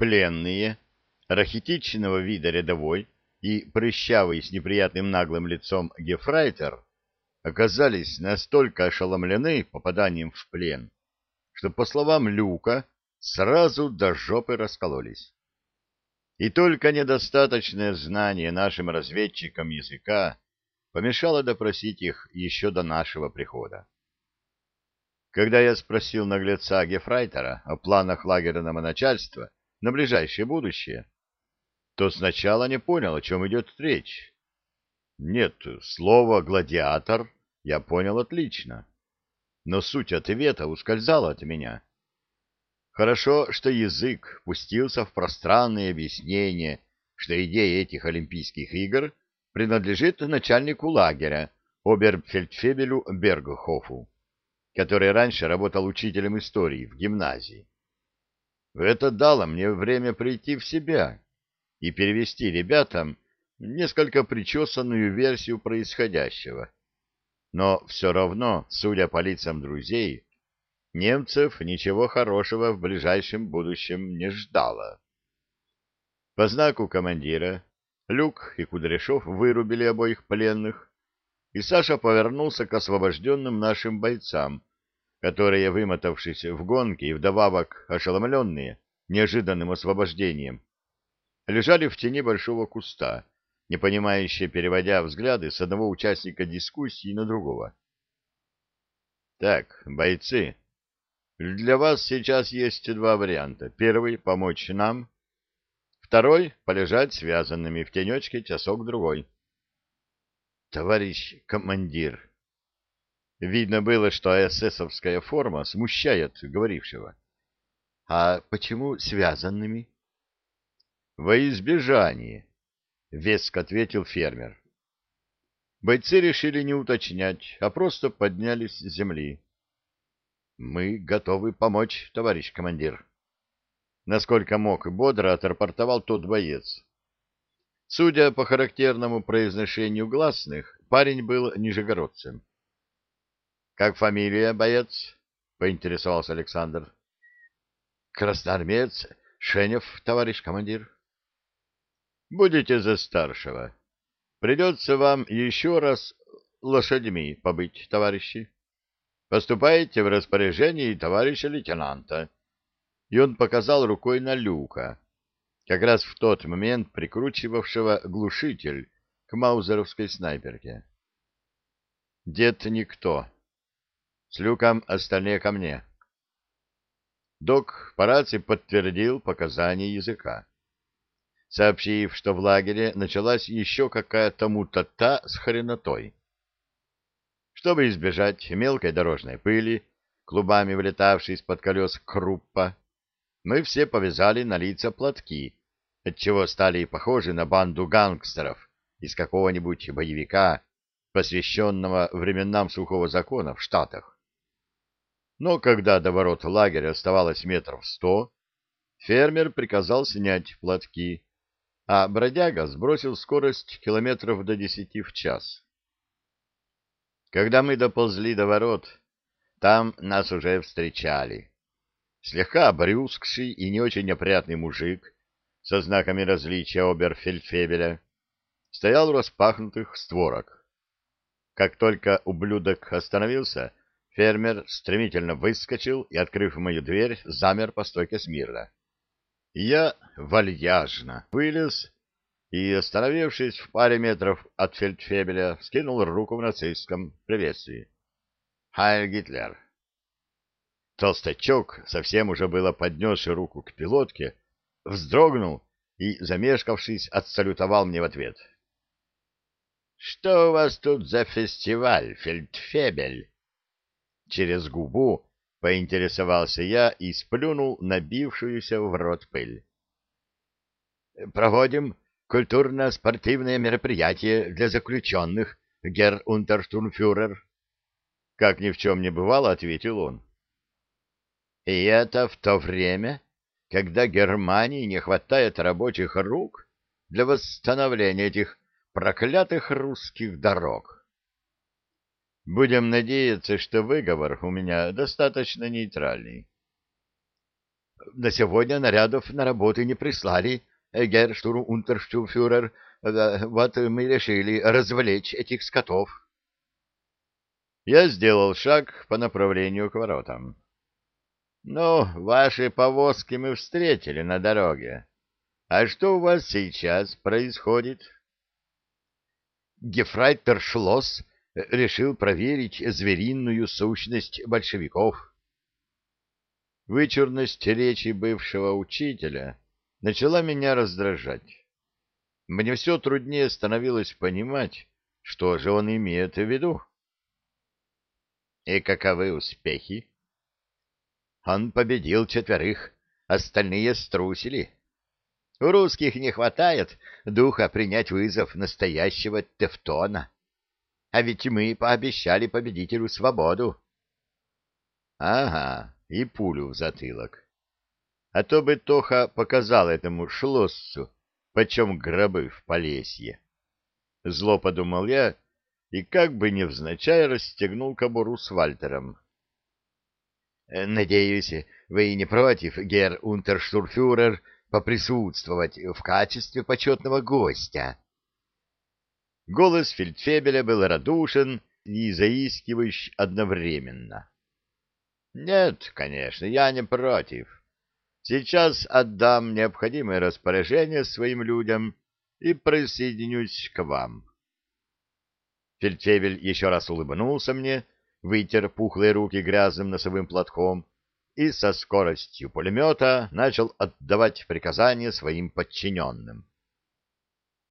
Пленные, рахитичного вида рядовой и прыщавый с неприятным наглым лицом гефрайтер оказались настолько ошеломлены попаданием в плен, что, по словам Люка, сразу до жопы раскололись. И только недостаточное знание нашим разведчикам языка помешало допросить их еще до нашего прихода. Когда я спросил наглеца Гефрайтера о планах лагерного начальства на ближайшее будущее, то сначала не понял, о чем идет речь. Нет, слово «гладиатор» я понял отлично, но суть ответа ускользала от меня. Хорошо, что язык пустился в пространные объяснения, что идея этих Олимпийских игр принадлежит начальнику лагеря, оберфельдфебелю Бергхофу который раньше работал учителем истории в гимназии. Это дало мне время прийти в себя и перевести ребятам несколько причесанную версию происходящего. Но все равно, судя по лицам друзей, немцев ничего хорошего в ближайшем будущем не ждало. По знаку командира Люк и Кудряшов вырубили обоих пленных, и Саша повернулся к освобожденным нашим бойцам, которые, вымотавшись в гонке и вдобавок ошеломленные неожиданным освобождением, лежали в тени большого куста, непонимающе переводя взгляды с одного участника дискуссии на другого. «Так, бойцы, для вас сейчас есть два варианта. Первый — помочь нам. Второй — полежать связанными в тенечке часок-другой. Товарищ командир. Видно было, что эсэсовская форма смущает говорившего. А почему связанными? Во избежание, веско ответил фермер. Бойцы решили не уточнять, а просто поднялись с земли. Мы готовы помочь, товарищ командир. Насколько мог бодро отрапортовал тот боец. Судя по характерному произношению гласных, парень был нижегородцем. — Как фамилия, боец? — поинтересовался Александр. — Красноармеец Шенев, товарищ командир. — Будете за старшего. Придется вам еще раз лошадьми побыть, товарищи. Поступаете в распоряжение товарища лейтенанта. И он показал рукой на люка как раз в тот момент прикручивавшего глушитель к маузеровской снайперке. Дед никто. С люком остальные ко мне. Док по рации подтвердил показания языка, сообщив, что в лагере началась еще какая-то мутата с хренотой. Чтобы избежать мелкой дорожной пыли, клубами вылетавшей из-под колес круппа, мы все повязали на лица платки, отчего стали похожи на банду гангстеров из какого-нибудь боевика, посвященного временам сухого закона в Штатах. Но когда до ворот лагеря оставалось метров сто, фермер приказал снять платки, а бродяга сбросил скорость километров до десяти в час. Когда мы доползли до ворот, там нас уже встречали. Слегка обрюзгший и не очень опрятный мужик со знаками различия оберфельдфебеля стоял у распахнутых створок. Как только ублюдок остановился, фермер стремительно выскочил и, открыв мою дверь, замер по стойке смирно. Я вальяжно вылез и, остановившись в паре метров от фельдфебеля, скинул руку в нацистском приветствии. «Хайль Гитлер!» Толстячок, совсем уже было поднесший руку к пилотке, вздрогнул и, замешкавшись, отсалютовал мне в ответ. — Что у вас тут за фестиваль, фельдфебель? Через губу поинтересовался я и сплюнул набившуюся в рот пыль. — Проводим культурно-спортивное мероприятие для заключенных, герр Унтерштурмфюрер. Как ни в чем не бывало, ответил он. — И это в то время, когда Германии не хватает рабочих рук для восстановления этих проклятых русских дорог. Будем надеяться, что выговор у меня достаточно нейтральный. На сегодня нарядов на работы не прислали, герштурм-унтерштурфюрер. Вот мы решили развлечь этих скотов. Я сделал шаг по направлению к воротам. Ну, ваши повозки мы встретили на дороге. А что у вас сейчас происходит? Гефрайтер Шлосс решил проверить звериную сущность большевиков. Вычурность речи бывшего учителя начала меня раздражать. Мне все труднее становилось понимать, что же он имеет в виду. И каковы успехи? Он победил четверых, остальные струсили. У русских не хватает духа принять вызов настоящего Тевтона. А ведь мы пообещали победителю свободу. Ага, и пулю в затылок. А то бы Тоха показал этому шлоссу, почем гробы в Полесье. Зло подумал я и как бы невзначай расстегнул кобуру с Вальтером. — Надеюсь, вы не против, гер Унтерштурфюрер, поприсутствовать в качестве почетного гостя? Голос фельдфебеля был радушен и заискивающий одновременно. — Нет, конечно, я не против. Сейчас отдам необходимые распоряжения своим людям и присоединюсь к вам. Фельдфебель еще раз улыбнулся мне, вытер пухлые руки грязным носовым платком и со скоростью пулемета начал отдавать приказания своим подчиненным.